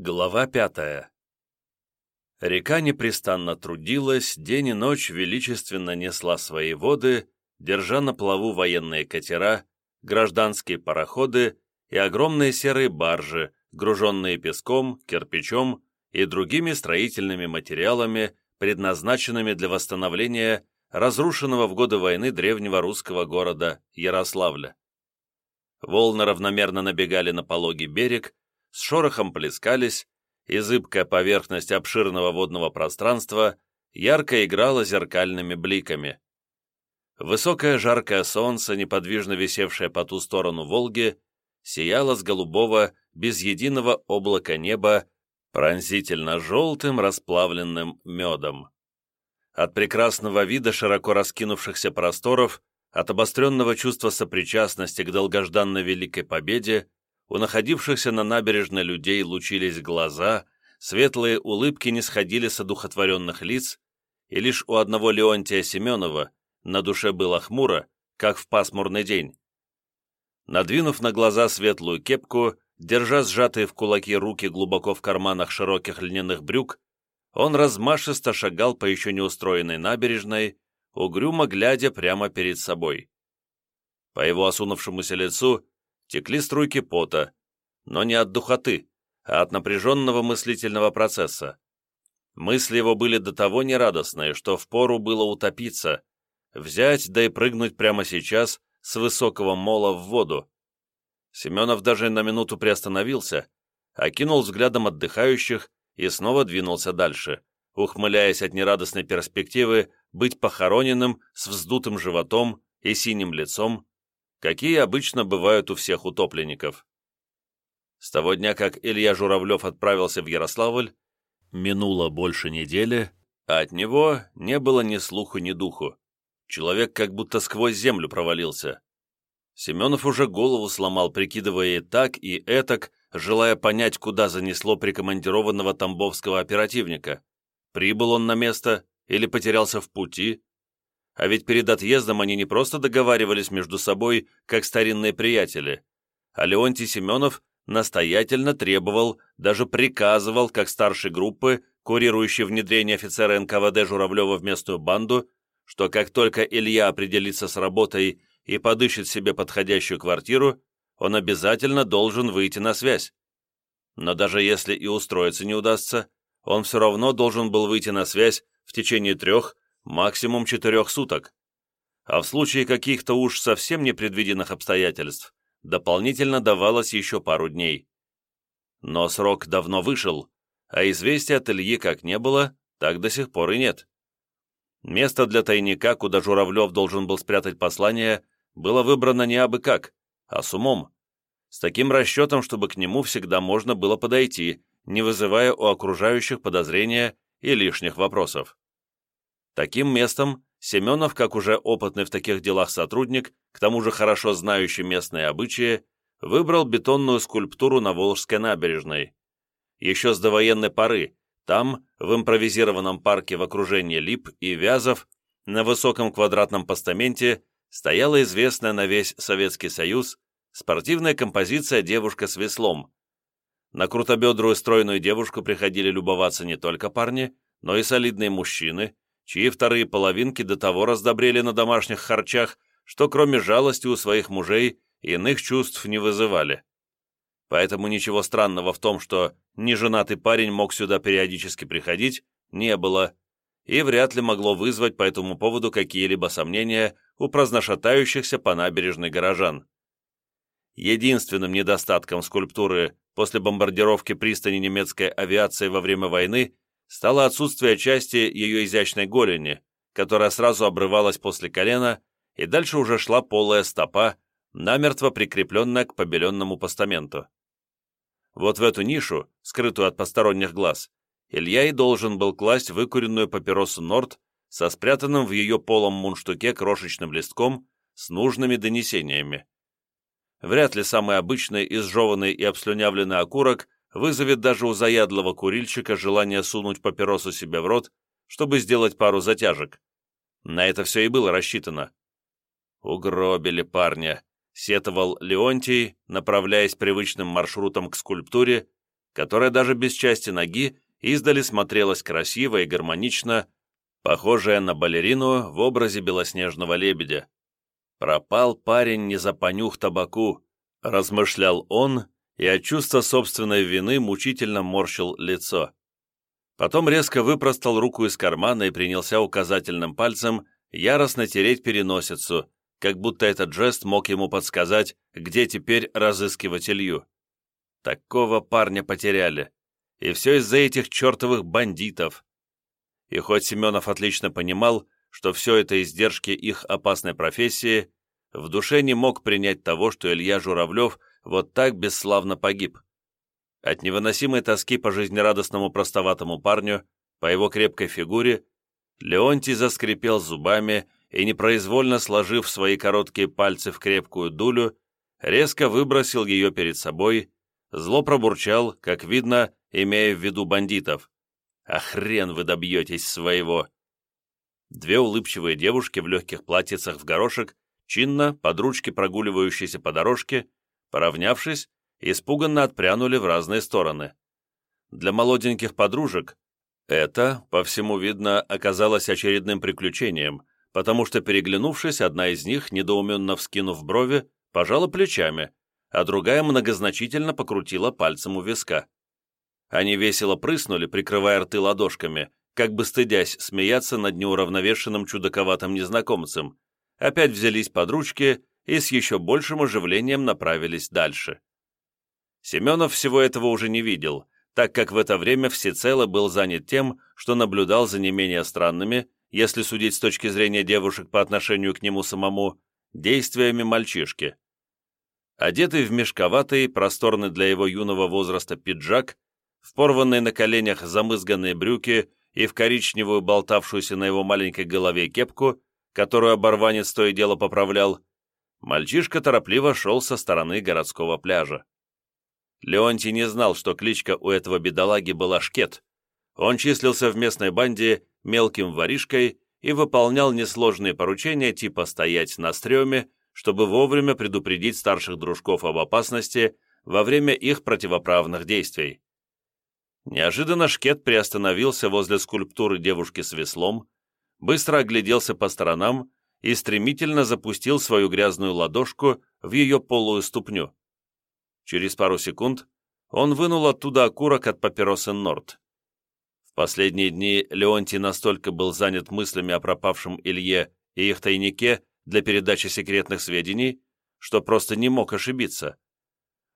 Глава пятая Река непрестанно трудилась, день и ночь величественно несла свои воды, держа на плаву военные катера, гражданские пароходы и огромные серые баржи, груженные песком, кирпичом и другими строительными материалами, предназначенными для восстановления разрушенного в годы войны древнего русского города Ярославля. Волны равномерно набегали на пологий берег, с шорохом плескались, и зыбкая поверхность обширного водного пространства ярко играла зеркальными бликами. Высокое жаркое солнце, неподвижно висевшее по ту сторону Волги, сияло с голубого, без единого облака неба, пронзительно-желтым расплавленным медом. От прекрасного вида широко раскинувшихся просторов, от обостренного чувства сопричастности к долгожданной Великой Победе, у находившихся на набережной людей лучились глаза, светлые улыбки не сходили с одухотворенных лиц, и лишь у одного Леонтия Семенова на душе было хмуро, как в пасмурный день. Надвинув на глаза светлую кепку, держа сжатые в кулаки руки глубоко в карманах широких льняных брюк, он размашисто шагал по еще не устроенной набережной, угрюмо глядя прямо перед собой. По его осунувшемуся лицу текли струйки пота, но не от духоты, а от напряженного мыслительного процесса. Мысли его были до того нерадостные, что впору было утопиться, взять да и прыгнуть прямо сейчас с высокого мола в воду. Семенов даже на минуту приостановился, окинул взглядом отдыхающих и снова двинулся дальше, ухмыляясь от нерадостной перспективы быть похороненным с вздутым животом и синим лицом какие обычно бывают у всех утопленников. С того дня, как Илья Журавлев отправился в Ярославль, минуло больше недели, а от него не было ни слуху, ни духу. Человек как будто сквозь землю провалился. Семенов уже голову сломал, прикидывая и так, и этак, желая понять, куда занесло прикомандированного тамбовского оперативника. Прибыл он на место или потерялся в пути, а ведь перед отъездом они не просто договаривались между собой, как старинные приятели, а Леонтий Семенов настоятельно требовал, даже приказывал, как старшей группы, курирующей внедрение офицера НКВД Журавлева в местную банду, что как только Илья определится с работой и подыщет себе подходящую квартиру, он обязательно должен выйти на связь. Но даже если и устроиться не удастся, он все равно должен был выйти на связь в течение трех, максимум четырех суток. А в случае каких-то уж совсем непредвиденных обстоятельств дополнительно давалось еще пару дней. Но срок давно вышел, а известия от Ильи как не было, так до сих пор и нет. Место для тайника, куда Журавлев должен был спрятать послание, было выбрано не абы как, а с умом. С таким расчетом, чтобы к нему всегда можно было подойти, не вызывая у окружающих подозрения и лишних вопросов. Таким местом Семенов, как уже опытный в таких делах сотрудник, к тому же хорошо знающий местные обычаи, выбрал бетонную скульптуру на Волжской набережной. Еще с довоенной поры там, в импровизированном парке в окружении лип и вязов, на высоком квадратном постаменте стояла известная на весь Советский Союз спортивная композиция «Девушка с веслом». На крутобедрую стройную девушку приходили любоваться не только парни, но и солидные мужчины – чьи вторые половинки до того раздобрели на домашних харчах, что кроме жалости у своих мужей иных чувств не вызывали. Поэтому ничего странного в том, что неженатый парень мог сюда периодически приходить, не было, и вряд ли могло вызвать по этому поводу какие-либо сомнения у праздношатающихся по набережной горожан. Единственным недостатком скульптуры после бомбардировки пристани немецкой авиации во время войны стало отсутствие части ее изящной голени, которая сразу обрывалась после колена и дальше уже шла полая стопа, намертво прикрепленная к побеленному постаменту. Вот в эту нишу, скрытую от посторонних глаз, Илья и должен был класть выкуренную папиросу Норт со спрятанным в ее полом мунштуке крошечным листком с нужными донесениями. Вряд ли самый обычный, изжеванный и обслюнявленный окурок вызовет даже у заядлого курильщика желание сунуть папиросу себе в рот, чтобы сделать пару затяжек. На это все и было рассчитано. «Угробили парня», — сетовал Леонтий, направляясь привычным маршрутом к скульптуре, которая даже без части ноги издали смотрелась красиво и гармонично, похожая на балерину в образе белоснежного лебедя. «Пропал парень не за понюх табаку», — размышлял он, и от чувства собственной вины мучительно морщил лицо. Потом резко выпростал руку из кармана и принялся указательным пальцем яростно тереть переносицу, как будто этот жест мог ему подсказать, где теперь разыскивать Илью. Такого парня потеряли. И все из-за этих чертовых бандитов. И хоть Семенов отлично понимал, что все это издержки их опасной профессии, в душе не мог принять того, что Илья Журавлев вот так бесславно погиб. От невыносимой тоски по жизнерадостному простоватому парню, по его крепкой фигуре, Леонтий заскрипел зубами и, непроизвольно сложив свои короткие пальцы в крепкую дулю, резко выбросил ее перед собой, зло пробурчал, как видно, имея в виду бандитов. «А хрен вы добьетесь своего!» Две улыбчивые девушки в легких платьицах в горошек, чинно, под ручки прогуливающиеся по дорожке, Поравнявшись, испуганно отпрянули в разные стороны. Для молоденьких подружек это, по всему видно, оказалось очередным приключением, потому что, переглянувшись, одна из них, недоуменно вскинув брови, пожала плечами, а другая многозначительно покрутила пальцем у виска. Они весело прыснули, прикрывая рты ладошками, как бы стыдясь смеяться над неуравновешенным чудаковатым незнакомцем, опять взялись под ручки и с еще большим оживлением направились дальше. Семенов всего этого уже не видел, так как в это время всецело был занят тем, что наблюдал за не менее странными, если судить с точки зрения девушек по отношению к нему самому, действиями мальчишки. Одетый в мешковатый, просторный для его юного возраста пиджак, в порванные на коленях замызганные брюки и в коричневую болтавшуюся на его маленькой голове кепку, которую оборванец то и дело поправлял, Мальчишка торопливо шел со стороны городского пляжа. Леонтий не знал, что кличка у этого бедолаги была Шкет. Он числился в местной банде мелким воришкой и выполнял несложные поручения типа «стоять на стреме», чтобы вовремя предупредить старших дружков об опасности во время их противоправных действий. Неожиданно Шкет приостановился возле скульптуры девушки с веслом, быстро огляделся по сторонам и стремительно запустил свою грязную ладошку в ее полую ступню. Через пару секунд он вынул оттуда окурок от папиросы Норт. В последние дни Леонтий настолько был занят мыслями о пропавшем Илье и их тайнике для передачи секретных сведений, что просто не мог ошибиться.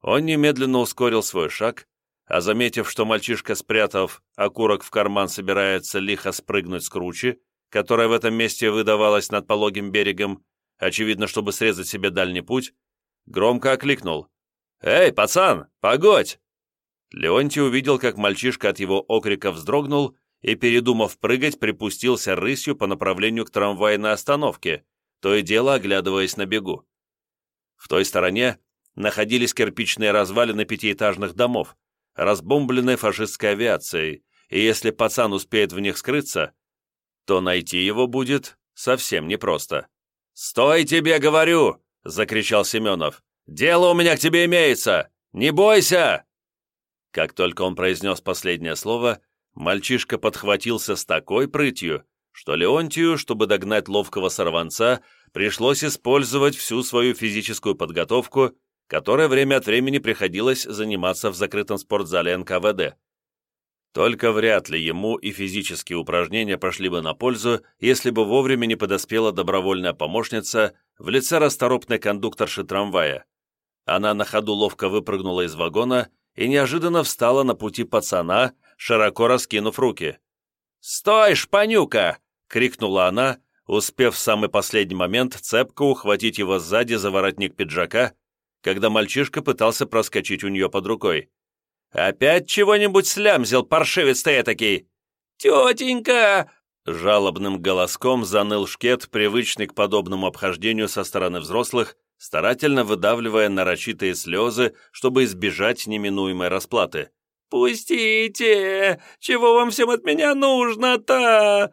Он немедленно ускорил свой шаг, а заметив, что мальчишка, спрятав окурок в карман, собирается лихо спрыгнуть с кручи, которая в этом месте выдавалась над пологим берегом, очевидно, чтобы срезать себе дальний путь, громко окликнул. «Эй, пацан, погодь!» Леонтий увидел, как мальчишка от его окрика вздрогнул и, передумав прыгать, припустился рысью по направлению к трамвайной остановке, то и дело оглядываясь на бегу. В той стороне находились кирпичные развалины пятиэтажных домов, разбомбленные фашистской авиацией, и если пацан успеет в них скрыться, то найти его будет совсем непросто. «Стой тебе, говорю!» — закричал Семенов. «Дело у меня к тебе имеется! Не бойся!» Как только он произнес последнее слово, мальчишка подхватился с такой прытью, что Леонтию, чтобы догнать ловкого сорванца, пришлось использовать всю свою физическую подготовку, которой время от времени приходилось заниматься в закрытом спортзале НКВД. Только вряд ли ему и физические упражнения пошли бы на пользу, если бы вовремя не подоспела добровольная помощница в лице расторопной кондукторши трамвая. Она на ходу ловко выпрыгнула из вагона и неожиданно встала на пути пацана, широко раскинув руки. «Стой, шпанюка!» — крикнула она, успев в самый последний момент цепко ухватить его сзади за воротник пиджака, когда мальчишка пытался проскочить у нее под рукой. «Опять чего-нибудь слямзил, паршивец ты этакий!» «Тетенька!» Жалобным голоском заныл шкет, привычный к подобному обхождению со стороны взрослых, старательно выдавливая нарочитые слезы, чтобы избежать неминуемой расплаты. «Пустите! Чего вам всем от меня нужно-то?»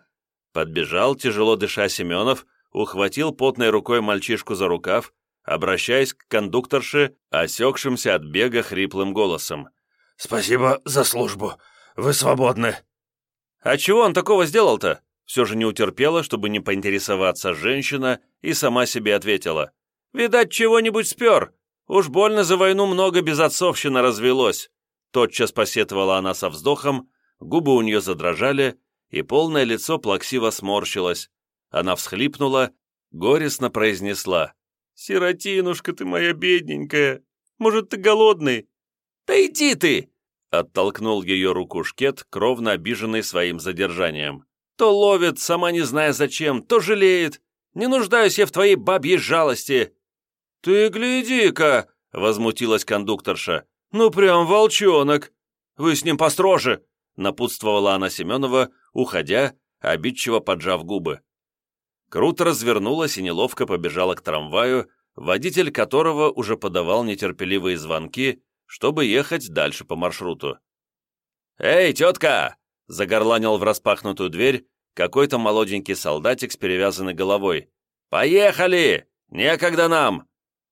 Подбежал, тяжело дыша Семенов, ухватил потной рукой мальчишку за рукав, обращаясь к кондукторше, осекшимся от бега хриплым голосом. «Спасибо за службу. Вы свободны». «А чего он такого сделал-то?» Все же не утерпела, чтобы не поинтересоваться женщина, и сама себе ответила. «Видать, чего-нибудь спер. Уж больно за войну много безотцовщина развелось». Тотчас посетовала она со вздохом, губы у нее задрожали, и полное лицо плаксиво сморщилось. Она всхлипнула, горестно произнесла. «Сиротинушка ты моя бедненькая! Может, ты голодный? «Да иди ты!» — оттолкнул ее руку Шкет, кровно обиженный своим задержанием. «То ловит, сама не зная зачем, то жалеет. Не нуждаюсь я в твоей бабьей жалости!» «Ты гляди-ка!» — возмутилась кондукторша. «Ну прям волчонок! Вы с ним построже!» — напутствовала она Семенова, уходя, обидчиво поджав губы. Круто развернулась и неловко побежала к трамваю, водитель которого уже подавал нетерпеливые звонки, чтобы ехать дальше по маршруту. «Эй, тетка!» — загорланил в распахнутую дверь какой-то молоденький солдатик с перевязанной головой. «Поехали! Некогда нам!»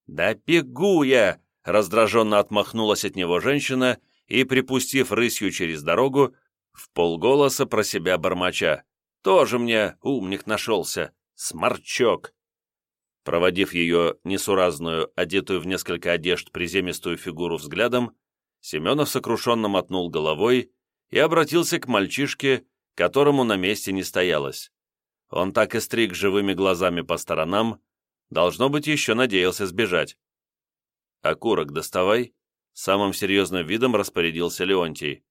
«Да бегу я!» — раздраженно отмахнулась от него женщина и, припустив рысью через дорогу, в полголоса про себя бормоча. «Тоже мне умник нашелся! Сморчок!» Проводив ее несуразную, одетую в несколько одежд приземистую фигуру взглядом, Семенов сокрушенно мотнул головой и обратился к мальчишке, которому на месте не стоялось. Он так и стриг живыми глазами по сторонам, должно быть, еще надеялся сбежать. «Окурок доставай», — самым серьезным видом распорядился Леонтий.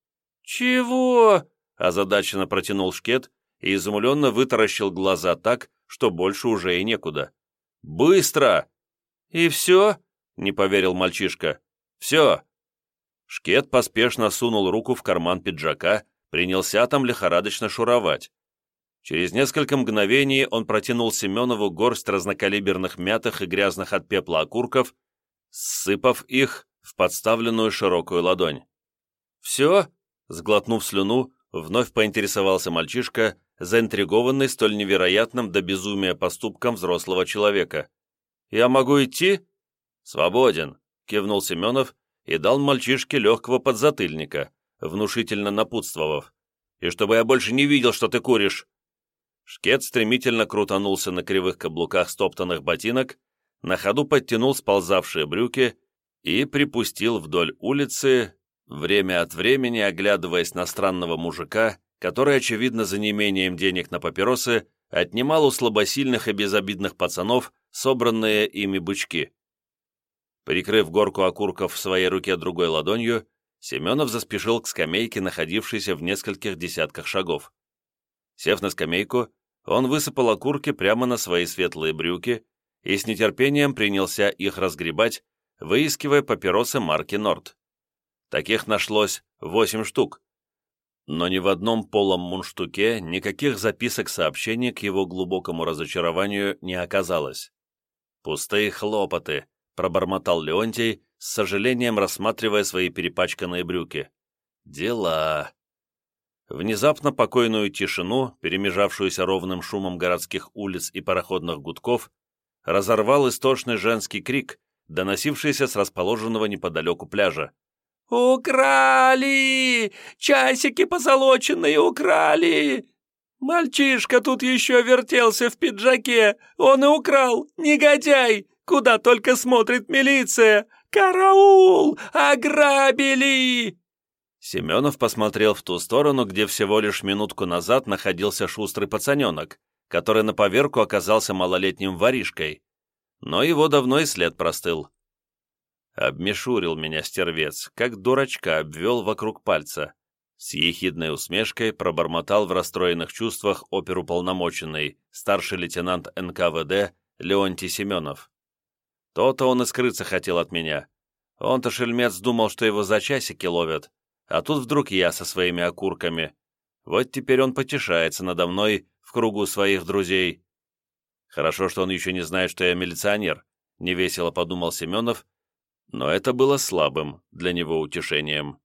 «Чего?» — озадаченно протянул шкет и изумленно вытаращил глаза так, что больше уже и некуда. Быстро!» «И все?» — не поверил мальчишка. «Все!» Шкет поспешно сунул руку в карман пиджака, принялся там лихорадочно шуровать. Через несколько мгновений он протянул Семенову горсть разнокалиберных мятых и грязных от пепла окурков, сыпав их в подставленную широкую ладонь. «Все?» — сглотнув слюну, вновь поинтересовался мальчишка, заинтригованный столь невероятным до безумия поступком взрослого человека. «Я могу идти?» «Свободен», — кивнул Семенов и дал мальчишке легкого подзатыльника, внушительно напутствовав. «И чтобы я больше не видел, что ты куришь!» Шкет стремительно крутанулся на кривых каблуках стоптанных ботинок, на ходу подтянул сползавшие брюки и припустил вдоль улицы, время от времени оглядываясь на странного мужика который, очевидно, за неимением денег на папиросы, отнимал у слабосильных и безобидных пацанов собранные ими бычки. Прикрыв горку окурков в своей руке другой ладонью, Семенов заспешил к скамейке, находившейся в нескольких десятках шагов. Сев на скамейку, он высыпал окурки прямо на свои светлые брюки и с нетерпением принялся их разгребать, выискивая папиросы марки «Норд». Таких нашлось восемь штук, но ни в одном полом мунштуке никаких записок сообщений к его глубокому разочарованию не оказалось. «Пустые хлопоты», — пробормотал Леонтий, с сожалением рассматривая свои перепачканные брюки. «Дела...» Внезапно покойную тишину, перемежавшуюся ровным шумом городских улиц и пароходных гудков, разорвал истошный женский крик, доносившийся с расположенного неподалеку пляжа. «Украли! Часики позолоченные украли!» «Мальчишка тут еще вертелся в пиджаке! Он и украл! Негодяй! Куда только смотрит милиция! Караул! Ограбили!» Семенов посмотрел в ту сторону, где всего лишь минутку назад находился шустрый пацаненок, который на поверку оказался малолетним воришкой. Но его давно и след простыл. Обмешурил меня стервец, как дурачка обвел вокруг пальца. С ехидной усмешкой пробормотал в расстроенных чувствах оперуполномоченный, старший лейтенант НКВД Леонтий Семенов. То-то он и скрыться хотел от меня. Он-то шельмец думал, что его за часики ловят, а тут вдруг я со своими окурками. Вот теперь он потешается надо мной в кругу своих друзей. Хорошо, что он еще не знает, что я милиционер, невесело подумал Семенов, — но это было слабым для него утешением.